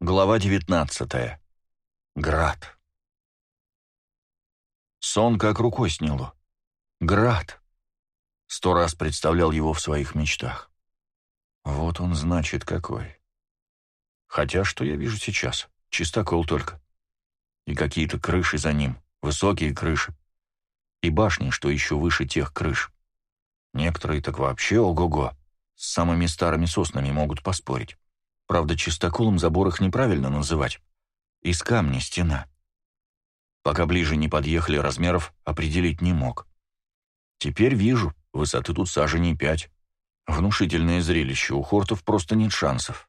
Глава 19. Град. Сон как рукой сняло. Град. Сто раз представлял его в своих мечтах. Вот он, значит, какой. Хотя, что я вижу сейчас? Чистокол только. И какие-то крыши за ним, высокие крыши. И башни, что еще выше тех крыш. Некоторые так вообще ого-го, с самыми старыми соснами могут поспорить. Правда, чистоколом забор их неправильно называть. Из камня стена. Пока ближе не подъехали, размеров определить не мог. Теперь вижу, высоты тут саженей пять. Внушительное зрелище, у хортов просто нет шансов.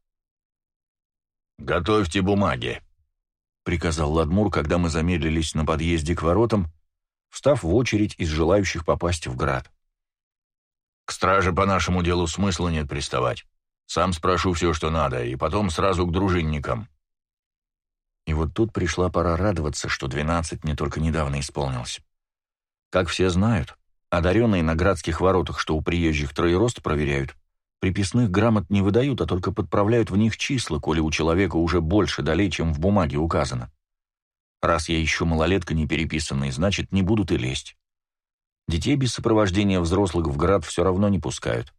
«Готовьте бумаги», — приказал Ладмур, когда мы замедлились на подъезде к воротам, встав в очередь из желающих попасть в град. «К страже по нашему делу смысла нет приставать. Сам спрошу все, что надо, и потом сразу к дружинникам». И вот тут пришла пора радоваться, что двенадцать мне только недавно исполнилось. Как все знают, одаренные на градских воротах, что у приезжих троерост проверяют, приписных грамот не выдают, а только подправляют в них числа, коли у человека уже больше долей, чем в бумаге указано. Раз я еще малолетка не переписанный, значит, не будут и лезть. Детей без сопровождения взрослых в град все равно не пускают.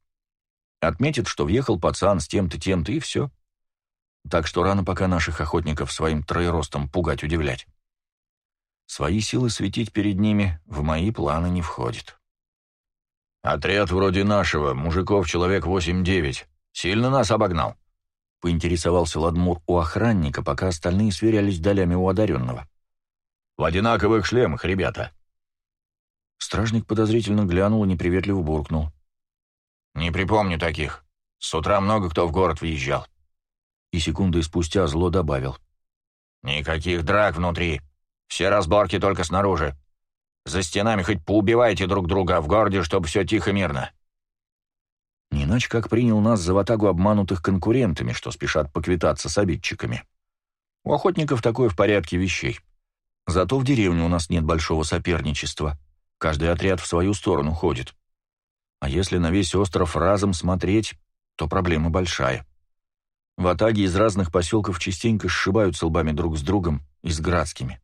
Отметит, что въехал пацан с тем-то, тем-то, и все. Так что рано пока наших охотников своим троеростом пугать, удивлять. Свои силы светить перед ними в мои планы не входит. «Отряд вроде нашего, мужиков человек восемь-девять, сильно нас обогнал?» — поинтересовался Ладмур у охранника, пока остальные сверялись долями у одаренного. «В одинаковых шлемах, ребята». Стражник подозрительно глянул и неприветливо буркнул. «Не припомню таких. С утра много кто в город въезжал». И секунды спустя зло добавил. «Никаких драк внутри. Все разборки только снаружи. За стенами хоть поубивайте друг друга, а в городе, чтобы все тихо мирно». Не иначе как принял нас за ватагу обманутых конкурентами, что спешат поквитаться с обидчиками. У охотников такое в порядке вещей. Зато в деревне у нас нет большого соперничества. Каждый отряд в свою сторону ходит. А если на весь остров разом смотреть, то проблема большая. В Атаге из разных поселков частенько сшибаются лбами друг с другом и с градскими.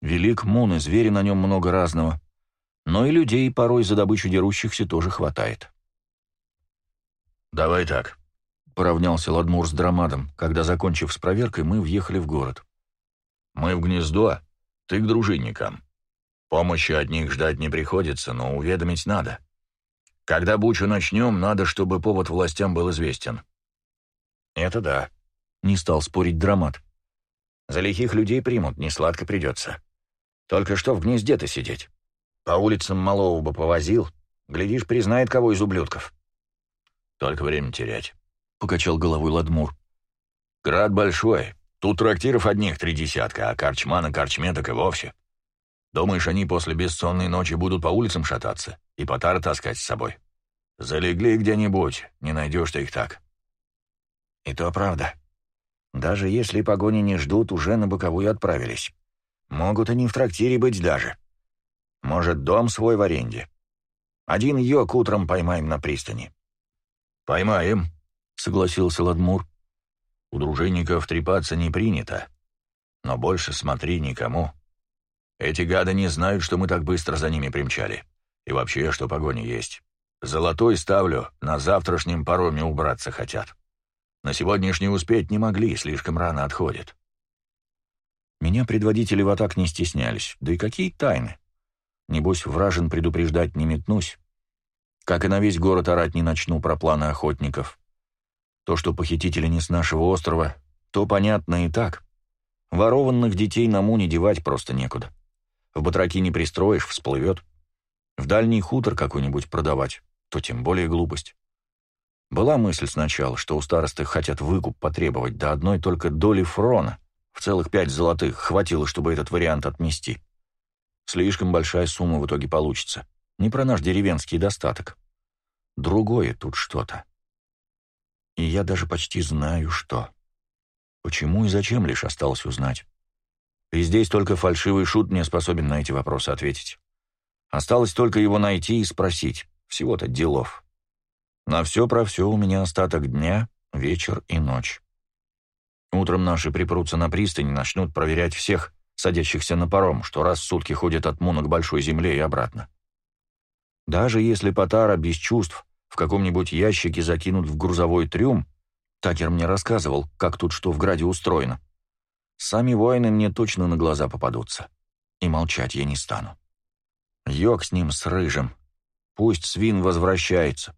Велик Мун, и звери на нем много разного, но и людей порой за добычу дерущихся тоже хватает. «Давай так», — поравнялся Ладмур с Драмадом, когда, закончив с проверкой, мы въехали в город. «Мы в гнездо, ты к дружинникам. Помощи от них ждать не приходится, но уведомить надо. Когда бучу начнем, надо, чтобы повод властям был известен. Это да. Не стал спорить драмат. За лихих людей примут, не сладко придется. Только что в гнезде-то сидеть. По улицам малого бы повозил. Глядишь, признает кого из ублюдков. Только время терять. Покачал головой Ладмур. Град большой. Тут трактиров одних три десятка, а корчма на корчме так и вовсе. Думаешь, они после бессонной ночи будут по улицам шататься и потары таскать с собой? Залегли где-нибудь, не найдешь ты их так. И то правда. Даже если погони не ждут, уже на боковую отправились. Могут они в трактире быть даже. Может, дом свой в аренде. Один йог утром поймаем на пристани. «Поймаем», — согласился Ладмур. «У дружинников трепаться не принято. Но больше смотри никому. Эти гады не знают, что мы так быстро за ними примчали. И вообще, что погони есть. Золотой ставлю, на завтрашнем пароме убраться хотят. На сегодняшний успеть не могли, слишком рано отходят. Меня предводители в атак не стеснялись. Да и какие тайны? Небось, вражен предупреждать не метнусь. Как и на весь город орать не начну про планы охотников. То, что похитители не с нашего острова, то понятно и так. Ворованных детей на муне девать просто некуда. В батраки не пристроишь, всплывет. В дальний хутор какой-нибудь продавать, то тем более глупость. Была мысль сначала, что у старосты хотят выкуп потребовать, до одной только доли фрона, в целых пять золотых, хватило, чтобы этот вариант отмести. Слишком большая сумма в итоге получится. Не про наш деревенский достаток. Другое тут что-то. И я даже почти знаю, что. Почему и зачем лишь осталось узнать. И здесь только фальшивый шут мне способен на эти вопросы ответить. Осталось только его найти и спросить. Всего-то делов. На все про все у меня остаток дня, вечер и ночь. Утром наши припрутся на пристань и начнут проверять всех, садящихся на паром, что раз в сутки ходят от Муна к Большой Земле и обратно. Даже если Потара без чувств в каком-нибудь ящике закинут в грузовой трюм, Такер мне рассказывал, как тут что в Граде устроено. Сами воины мне точно на глаза попадутся. И молчать я не стану. Йог с ним, с Рыжим. Пусть свин возвращается.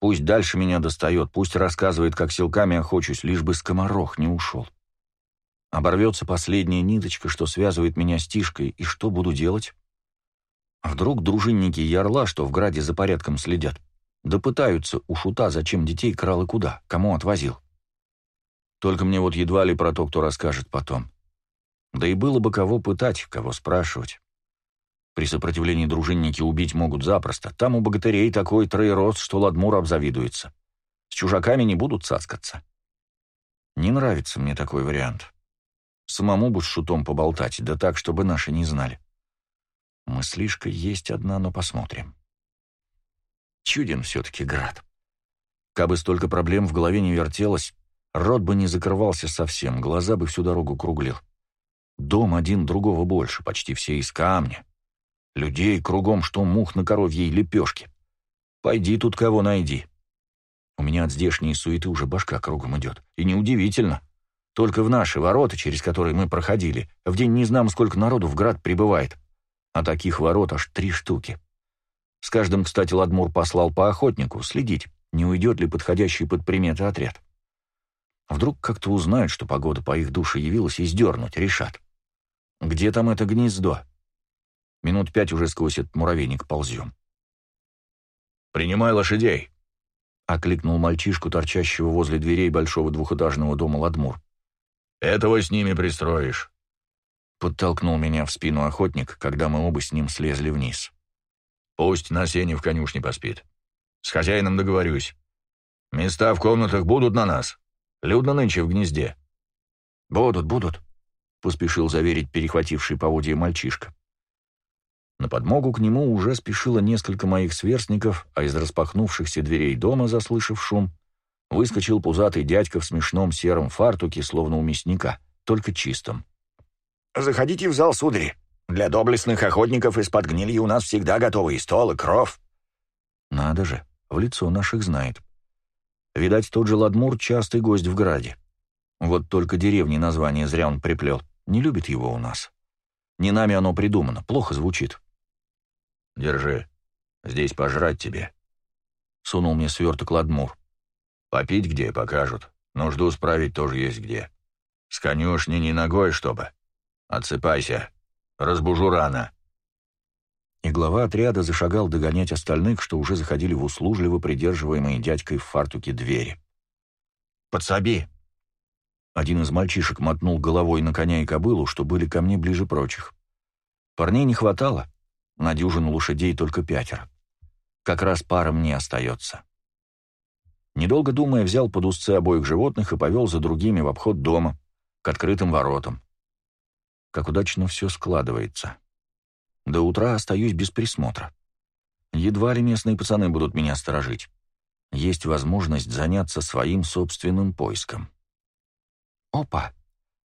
Пусть дальше меня достает, пусть рассказывает, как силками охочусь, лишь бы скоморох не ушел. Оборвется последняя ниточка, что связывает меня с Тишкой, и что буду делать? Вдруг дружинники Ярла, что в Граде за порядком следят, да пытаются у шута, зачем детей крал и куда, кому отвозил. Только мне вот едва ли про то, кто расскажет потом. Да и было бы кого пытать, кого спрашивать. При сопротивлении дружинники убить могут запросто. Там у богатырей такой троерост, что Ладмур обзавидуется. С чужаками не будут цаскаться. Не нравится мне такой вариант. Самому бы с шутом поболтать, да так, чтобы наши не знали. Мыслишка есть одна, но посмотрим. Чуден все-таки град. Кабы столько проблем в голове не вертелось, рот бы не закрывался совсем, глаза бы всю дорогу круглил. Дом один другого больше, почти все из камня. Людей кругом, что мух на коровьей лепешке. Пойди тут кого найди. У меня от здешней суеты уже башка кругом идет. И неудивительно. Только в наши ворота, через которые мы проходили, в день не знам, сколько народу в град прибывает. А таких ворот аж три штуки. С каждым, кстати, Ладмур послал по охотнику следить, не уйдет ли подходящий под приметы отряд. Вдруг как-то узнают, что погода по их душе явилась, и сдернуть решат. Где там это гнездо? Минут пять уже сквозь этот муравейник ползем. «Принимай лошадей!» — окликнул мальчишку, торчащего возле дверей большого двухэтажного дома Ладмур. «Этого с ними пристроишь!» Подтолкнул меня в спину охотник, когда мы оба с ним слезли вниз. Пусть на сене в конюшне поспит. С хозяином договорюсь. Места в комнатах будут на нас. Людно нынче в гнезде. Будут, будут, поспешил заверить перехвативший поводья мальчишка. На подмогу к нему уже спешило несколько моих сверстников, а из распахнувшихся дверей дома, заслышав шум, выскочил пузатый дядька в смешном сером фартуке, словно у мясника, только чистом. «Заходите в зал, судари», для доблестных охотников из-под гнильи у нас всегда готовы и стол, и кров». «Надо же, в лицо наших знает. Видать, тот же Ладмур — частый гость в Граде. Вот только деревни название зря он приплел. Не любит его у нас. Не нами оно придумано, плохо звучит». «Держи. Здесь пожрать тебе», — сунул мне сверток Ладмур. «Попить где, покажут. Нужду справить тоже есть где. С конюшни не ногой, чтобы. Отсыпайся». Разбужу рано». И глава отряда зашагал догонять остальных, что уже заходили в услужливо придерживаемые дядькой в фартуке двери. «Подсоби!» Один из мальчишек мотнул головой на коня и кобылу, что были ко мне ближе прочих. Парней не хватало, на дюжину лошадей только пятеро. Как раз пара мне остается. Недолго думая, взял под узцы обоих животных и повел за другими в обход дома, к открытым воротам как удачно все складывается. До утра остаюсь без присмотра. Едва ли местные пацаны будут меня сторожить. Есть возможность заняться своим собственным поиском. Опа!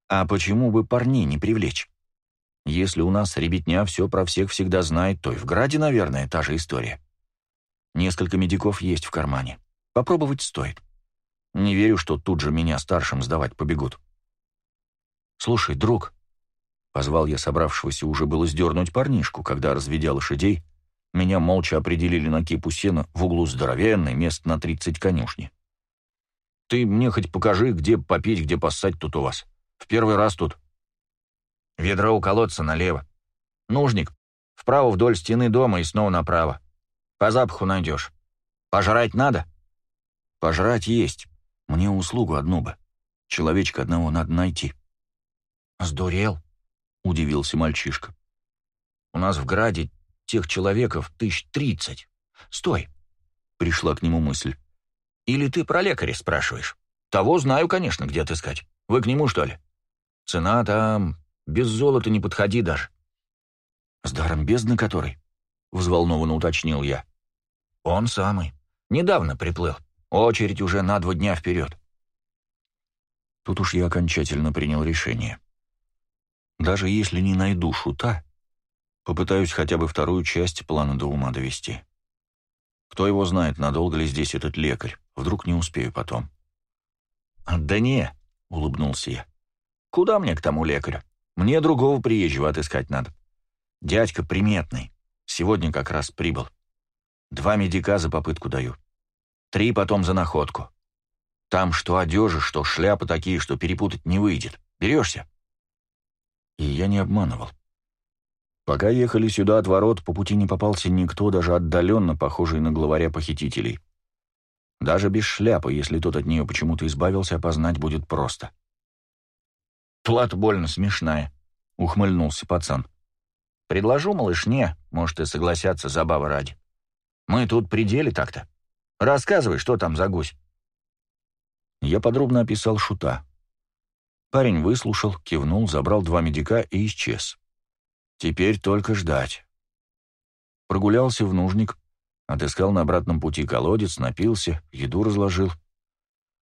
А почему бы парней не привлечь? Если у нас ребятня все про всех всегда знает, то и в Граде, наверное, та же история. Несколько медиков есть в кармане. Попробовать стоит. Не верю, что тут же меня старшим сдавать побегут. Слушай, друг, Позвал я собравшегося уже было сдернуть парнишку, когда, разведя лошадей, меня молча определили на кипу сена в углу здоровенной, мест на тридцать конюшни. «Ты мне хоть покажи, где попить, где поссать тут у вас. В первый раз тут». «Ведро у колодца налево. Нужник. Вправо вдоль стены дома и снова направо. По запаху найдешь. Пожрать надо?» «Пожрать есть. Мне услугу одну бы. Человечка одного надо найти». «Сдурел?» — удивился мальчишка. «У нас в Граде тех человеков тысяч тридцать. Стой!» — пришла к нему мысль. «Или ты про лекаря спрашиваешь? Того знаю, конечно, где отыскать. Вы к нему, что ли? Цена там... Без золота не подходи даже». «С даром бездны который?» — взволнованно уточнил я. «Он самый. Недавно приплыл. Очередь уже на два дня вперед». Тут уж я окончательно принял решение. Даже если не найду шута, попытаюсь хотя бы вторую часть плана до ума довести. Кто его знает, надолго ли здесь этот лекарь, вдруг не успею потом. «Да не», — улыбнулся я. «Куда мне к тому лекарю? Мне другого приезжего отыскать надо. Дядька приметный, сегодня как раз прибыл. Два медика за попытку даю. Три потом за находку. Там что одежа, что шляпа такие, что перепутать не выйдет. Берешься?» И я не обманывал. Пока ехали сюда от ворот, по пути не попался никто, даже отдаленно похожий на главаря похитителей. Даже без шляпы, если тот от нее почему-то избавился, опознать будет просто. «Плата больно смешная», — ухмыльнулся пацан. «Предложу малышне, может, и согласятся забавы ради. Мы тут при деле так-то. Рассказывай, что там за гусь». Я подробно описал шута. Парень выслушал, кивнул, забрал два медика и исчез. Теперь только ждать. Прогулялся в нужник, отыскал на обратном пути колодец, напился, еду разложил.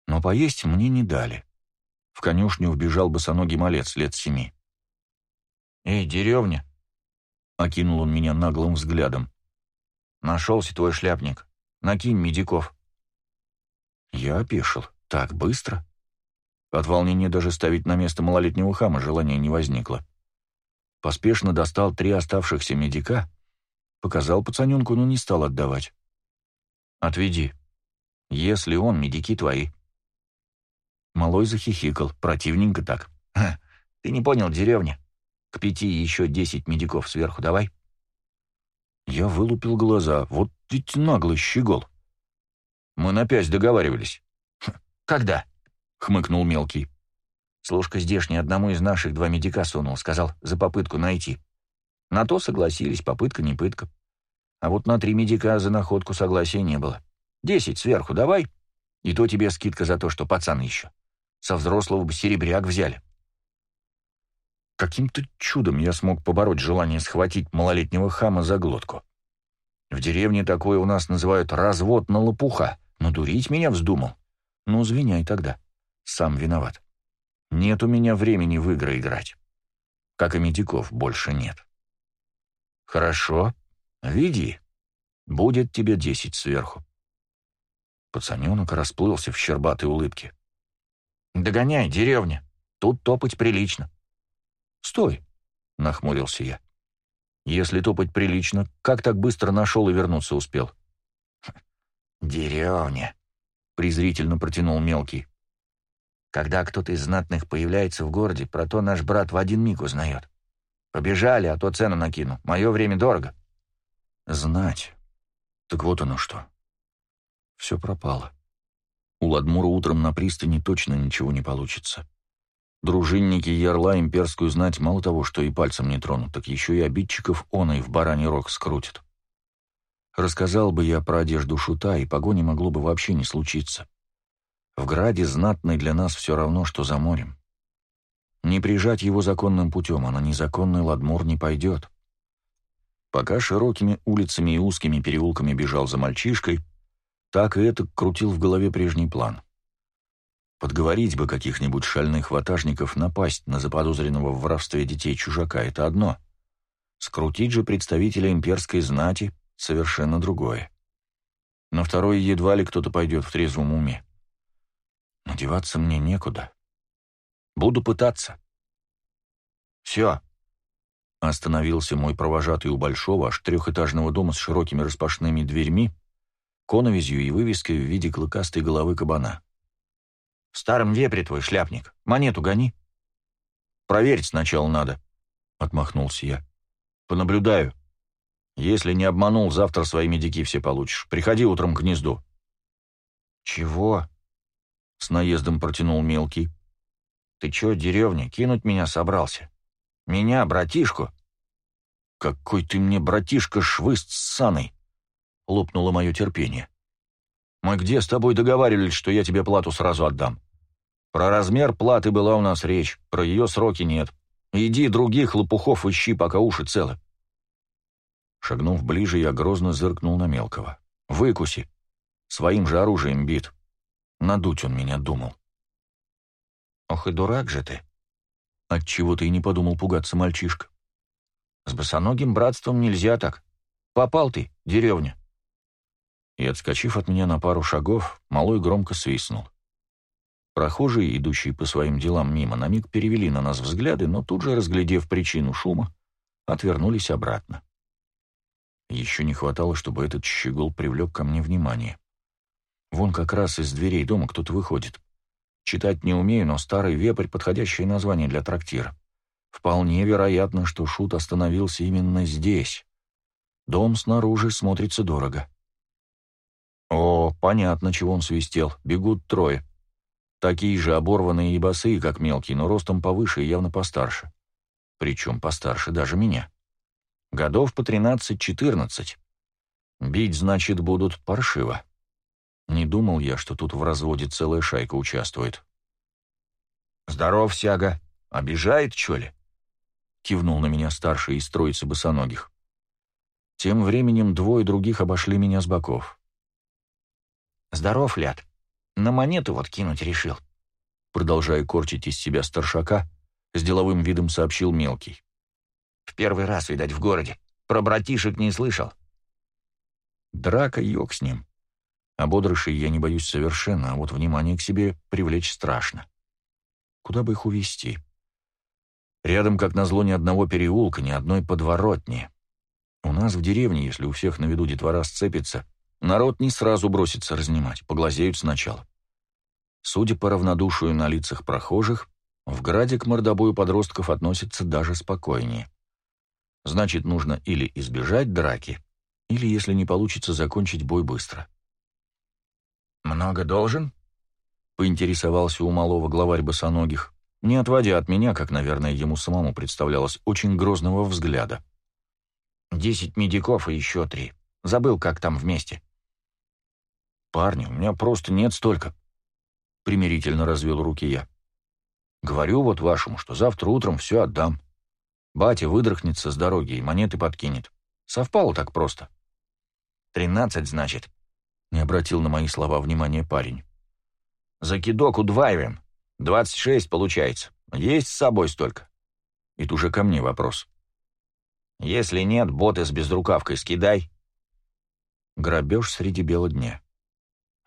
Но поесть мне не дали. В конюшню вбежал босоногий малец лет семи. «Эй, деревня!» — окинул он меня наглым взглядом. «Нашелся твой шляпник. Накинь медиков». Я опешил. Так быстро? От волнения даже ставить на место малолетнего хама желания не возникло поспешно достал три оставшихся медика, показал пацаненку, но не стал отдавать. «Отведи. Если он, медики твои». Малой захихикал, противненько так. «Ха, ты не понял, деревня. К пяти еще десять медиков сверху давай». Я вылупил глаза. Вот ведь наглый щегол. «Мы на пять договаривались». «Когда?» — хмыкнул мелкий. Служка здешний одному из наших два медика сунул, сказал, за попытку найти. На то согласились, попытка не пытка. А вот на три медика за находку согласия не было. Десять сверху давай, и то тебе скидка за то, что пацан еще. Со взрослого бы серебряк взяли. Каким-то чудом я смог побороть желание схватить малолетнего хама за глотку. В деревне такое у нас называют развод на лопуха, но дурить меня вздумал. Ну, звеняй тогда. Сам виноват. Нет у меня времени в игры играть. Как и медиков больше нет. Хорошо, веди. Будет тебе десять сверху. Пацаненок расплылся в щербатой улыбке. «Догоняй, деревня. Тут топать прилично». «Стой!» — нахмурился я. «Если топать прилично, как так быстро нашел и вернуться успел?» «Деревня», — презрительно протянул мелкий. Когда кто-то из знатных появляется в городе, про то наш брат в один миг узнает. Побежали, а то цену накину. Мое время дорого. Знать. Так вот оно что. Все пропало. У Ладмура утром на пристани точно ничего не получится. Дружинники Ярла имперскую знать мало того, что и пальцем не тронут, так еще и обидчиков он и в бараний рог скрутит. Рассказал бы я про одежду шута, и погони могло бы вообще не случиться. В граде знатный для нас все равно, что за морем. Не прижать его законным путем, а на незаконный ладмур не пойдет. Пока широкими улицами и узкими переулками бежал за мальчишкой, так и это крутил в голове прежний план. Подговорить бы каких-нибудь шальных ватажников напасть на заподозренного в воровстве детей чужака — это одно. Скрутить же представителя имперской знати — совершенно другое. На второе едва ли кто-то пойдет в трезвом уме. Надеваться мне некуда. Буду пытаться. Все. Остановился мой провожатый у большого, аж трехэтажного дома с широкими распашными дверьми, коновизью и вывеской в виде клыкастой головы кабана. «В старом вепре твой шляпник. Монету гони». «Проверить сначала надо», — отмахнулся я. «Понаблюдаю. Если не обманул, завтра свои медики все получишь. Приходи утром к гнезду». «Чего?» — с наездом протянул мелкий. «Ты чё, деревня, кинуть меня собрался? Меня, братишку?» «Какой ты мне, братишка, швыст с саной!» — лопнуло мое терпение. «Мы где с тобой договаривались, что я тебе плату сразу отдам? Про размер платы была у нас речь, про ее сроки нет. Иди других лопухов ищи, пока уши целы». Шагнув ближе, я грозно зыркнул на мелкого. «Выкуси! Своим же оружием бит!» Надуть он меня думал. Ох и дурак же ты. Отчего ты и не подумал пугаться мальчишка. С босоногим братством нельзя так. Попал ты, деревня. И, отскочив от меня на пару шагов, малой громко свистнул. Прохожие, идущие по своим делам мимо, на миг перевели на нас взгляды, но тут же, разглядев причину шума, отвернулись обратно. Еще не хватало, чтобы этот щегол привлек ко мне внимание. Вон как раз из дверей дома кто-то выходит. Читать не умею, но старый вепрь — подходящее название для трактира. Вполне вероятно, что Шут остановился именно здесь. Дом снаружи смотрится дорого. О, понятно, чего он свистел. Бегут трое. Такие же оборванные и босые, как мелкие, но ростом повыше и явно постарше. Причем постарше даже меня. Годов по 13-14. Бить, значит, будут паршиво. Не думал я, что тут в разводе целая шайка участвует. «Здоров, Сяга. Обижает, чё ли?» Кивнул на меня старший из троицы босоногих. Тем временем двое других обошли меня с боков. «Здоров, Ляд. На монету вот кинуть решил». Продолжая корчить из себя старшака, с деловым видом сообщил мелкий. «В первый раз, видать, в городе. Про братишек не слышал». Драка, ёг с ним. Ободрышей я не боюсь совершенно, а вот внимание к себе привлечь страшно. Куда бы их увести? Рядом, как назло, ни одного переулка, ни одной подворотни. У нас в деревне, если у всех на виду детвора сцепится, народ не сразу бросится разнимать, поглазеют сначала. Судя по равнодушию на лицах прохожих, в граде к мордобою подростков относятся даже спокойнее. Значит, нужно или избежать драки, или, если не получится, закончить бой быстро. «Много должен?» — поинтересовался у малого главарь босоногих, не отводя от меня, как, наверное, ему самому представлялось, очень грозного взгляда. «Десять медиков и еще три. Забыл, как там вместе». «Парни, у меня просто нет столько», — примирительно развел руки я. «Говорю вот вашему, что завтра утром все отдам. Батя выдрахнется с дороги и монеты подкинет. Совпало так просто». «Тринадцать, значит?» — не обратил на мои слова внимания парень. «Закидок удваиваем. Двадцать шесть получается. Есть с собой столько». И тут уже ко мне вопрос. «Если нет, боты с безрукавкой скидай». Грабеж среди бела дня.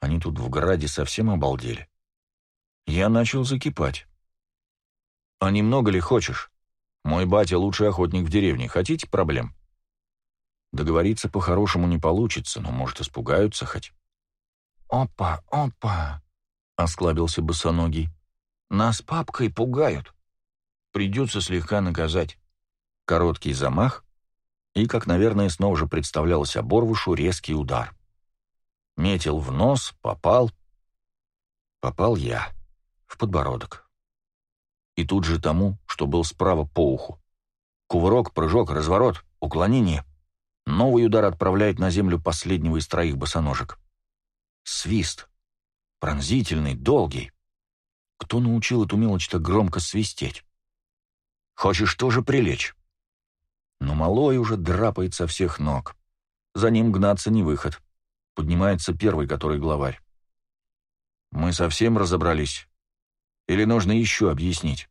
Они тут в граде совсем обалдели. Я начал закипать. «А немного ли хочешь? Мой батя лучший охотник в деревне. Хотите проблем?» Договориться по-хорошему не получится, но, может, испугаются хоть. «Опа, опа!» — осклабился босоногий. «Нас папкой пугают. Придется слегка наказать». Короткий замах, и, как, наверное, снова же представлялось оборвушу, резкий удар. Метил в нос, попал. Попал я. В подбородок. И тут же тому, что был справа по уху. Кувырок, прыжок, разворот, уклонение — Новый удар отправляет на землю последнего из троих босоножек. Свист. Пронзительный, долгий. Кто научил эту мелочь так громко свистеть? Хочешь тоже прилечь? Но малой уже драпает со всех ног. За ним гнаться не выход. Поднимается первый, который главарь. Мы совсем разобрались? Или нужно еще объяснить?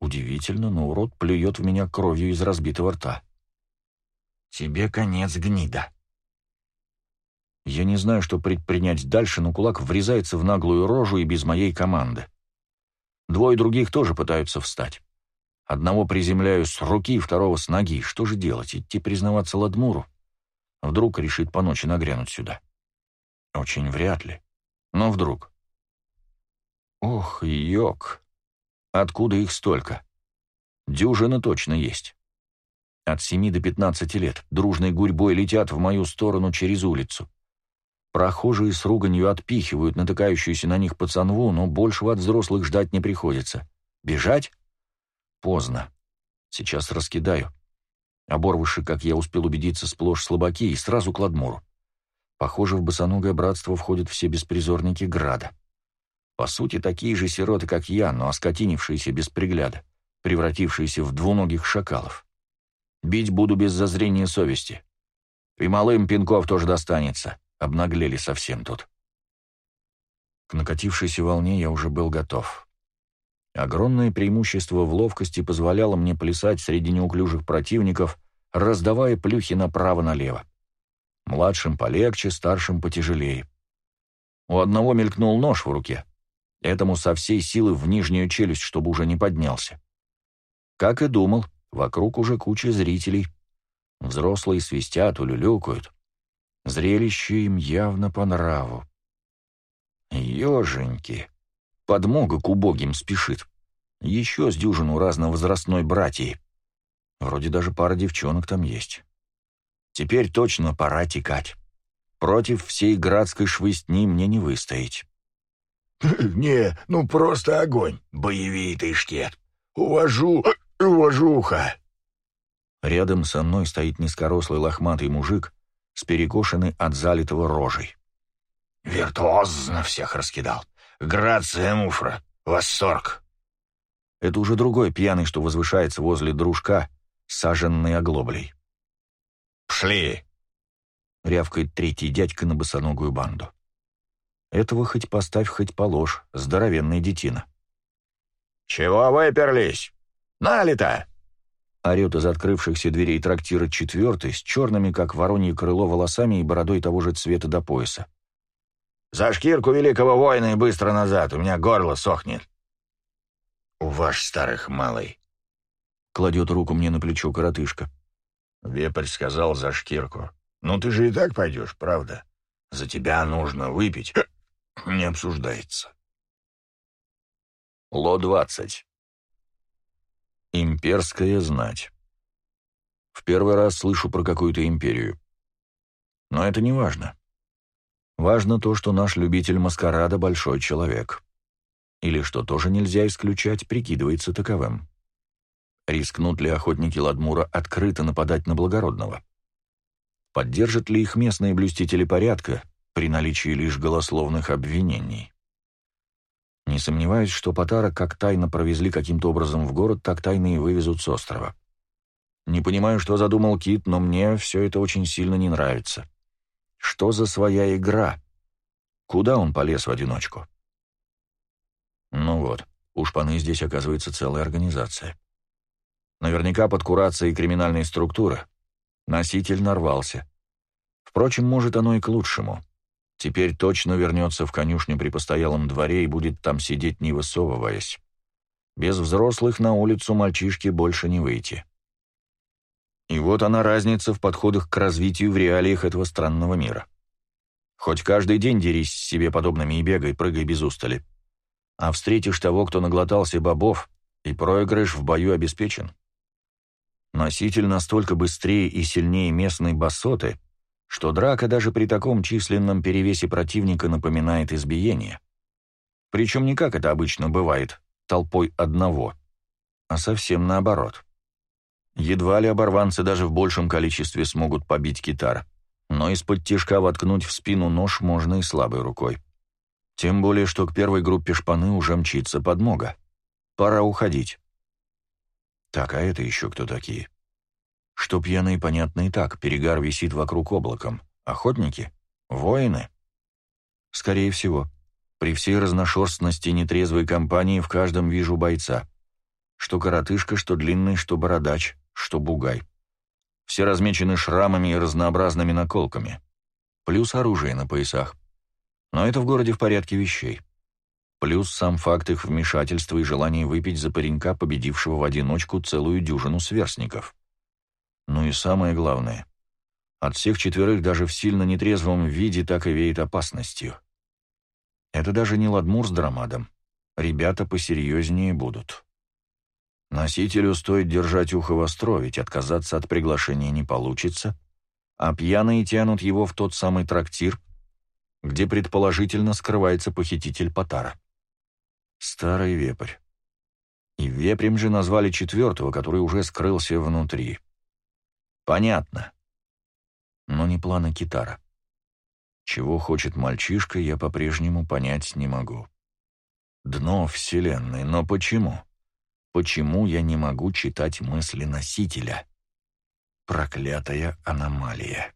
Удивительно, но урод плюет в меня кровью из разбитого рта. «Тебе конец, гнида!» Я не знаю, что предпринять дальше, но кулак врезается в наглую рожу и без моей команды. Двое других тоже пытаются встать. Одного приземляю с руки, второго с ноги. Что же делать? Идти признаваться Ладмуру? Вдруг решит по ночи нагрянуть сюда. Очень вряд ли. Но вдруг. Ох, йог. Откуда их столько? Дюжина точно есть. От семи до пятнадцати лет дружной гурьбой летят в мою сторону через улицу. Прохожие с руганью отпихивают натыкающуюся на них пацанву, но большего от взрослых ждать не приходится. Бежать? Поздно. Сейчас раскидаю. Оборвыши, как я успел убедиться, сплошь слабаки, и сразу к Ладмуру. Похоже, в босоногое братство входят все беспризорники Града. По сути, такие же сироты, как я, но оскотинившиеся без пригляда, превратившиеся в двуногих шакалов. Бить буду без зазрения совести. И малым пинков тоже достанется. Обнаглели совсем тут. К накатившейся волне я уже был готов. Огромное преимущество в ловкости позволяло мне плясать среди неуклюжих противников, раздавая плюхи направо-налево. Младшим полегче, старшим потяжелее. У одного мелькнул нож в руке. Этому со всей силы в нижнюю челюсть, чтобы уже не поднялся. Как и думал, вокруг уже куча зрителей. Взрослые свистят, улюлюкают. Зрелище им явно по нраву. Еженьки. Подмога к убогим спешит. Еще с дюжину разновозрастной братьи. Вроде даже пара девчонок там есть. Теперь точно пора текать. Против всей градской швыстни мне не выстоять. «Не, ну просто огонь, боевитый шкет. Увожу, уважуха!» Рядом со мной стоит низкорослый лохматый мужик с перекошенной от залитого рожей. «Виртуозно всех раскидал. Грация муфра. Восторг!» Это уже другой пьяный, что возвышается возле дружка, саженный оглоблей. «Пшли!» — рявкает третий дядька на босоногую банду. Этого хоть поставь, хоть положь, здоровенная детина. «Чего выперлись? Налито!» Орет из открывшихся дверей трактира четвертый, с черными, как воронье крыло, волосами и бородой того же цвета до пояса. «За шкирку великого воина и быстро назад, у меня горло сохнет». «У ваш старых малый», — кладет руку мне на плечо коротышка. Вепрь сказал за шкирку. «Ну ты же и так пойдешь, правда? За тебя нужно выпить. Не обсуждается». Ло-20 Имперская знать. В первый раз слышу про какую-то империю. Но это не важно. Важно то, что наш любитель маскарада — большой человек. Или, что тоже нельзя исключать, прикидывается таковым. Рискнут ли охотники Ладмура открыто нападать на благородного? Поддержат ли их местные блюстители порядка при наличии лишь голословных обвинений? Не сомневаюсь, что Потара как тайно провезли каким-то образом в город, так тайно и вывезут с острова. Не понимаю, что задумал Кит, но мне все это очень сильно не нравится. Что за своя игра? Куда он полез в одиночку? Ну вот, у шпаны здесь оказывается целая организация. Наверняка под курацией криминальной структуры. Носитель нарвался. Впрочем, может, оно и к лучшему. Теперь точно вернется в конюшню при постоялом дворе и будет там сидеть, не высовываясь. Без взрослых на улицу мальчишке больше не выйти. И вот она разница в подходах к развитию в реалиях этого странного мира. Хоть каждый день дерись себе подобными и бегай, прыгай без устали. А встретишь того, кто наглотался бобов, и проигрыш в бою обеспечен. Носитель настолько быстрее и сильнее местной басоты, что драка даже при таком численном перевесе противника напоминает избиение. Причем не как это обычно бывает, толпой одного, а совсем наоборот. Едва ли оборванцы даже в большем количестве смогут побить китар, но из-под тишка воткнуть в спину нож можно и слабой рукой. Тем более, что к первой группе шпаны уже мчится подмога. Пора уходить. Так, а это еще кто такие? Что пьяные, понятно и так, перегар висит вокруг облаком. Охотники? Воины? Скорее всего. При всей разношерстности нетрезвой компании в каждом вижу бойца. Что коротышка, что длинный, что бородач, что бугай. Все размечены шрамами и разнообразными наколками. Плюс оружие на поясах. Но это в городе в порядке вещей. Плюс сам факт их вмешательства и желание выпить за паренька, победившего в одиночку целую дюжину сверстников. Ну и самое главное, от всех четверых даже в сильно нетрезвом виде так и веет опасностью. Это даже не Ладмур с Драмадом. Ребята посерьезнее будут. Носителю стоит держать ухо востро, ведь отказаться от приглашения не получится, а пьяные тянут его в тот самый трактир, где предположительно скрывается похититель Потара. Старый вепрь. И вепрем же назвали четвертого, который уже скрылся внутри. Понятно. Но не планы Китара. Чего хочет мальчишка, я по-прежнему понять не могу. Дно Вселенной, но почему? Почему я не могу читать мысли носителя? Проклятая аномалия.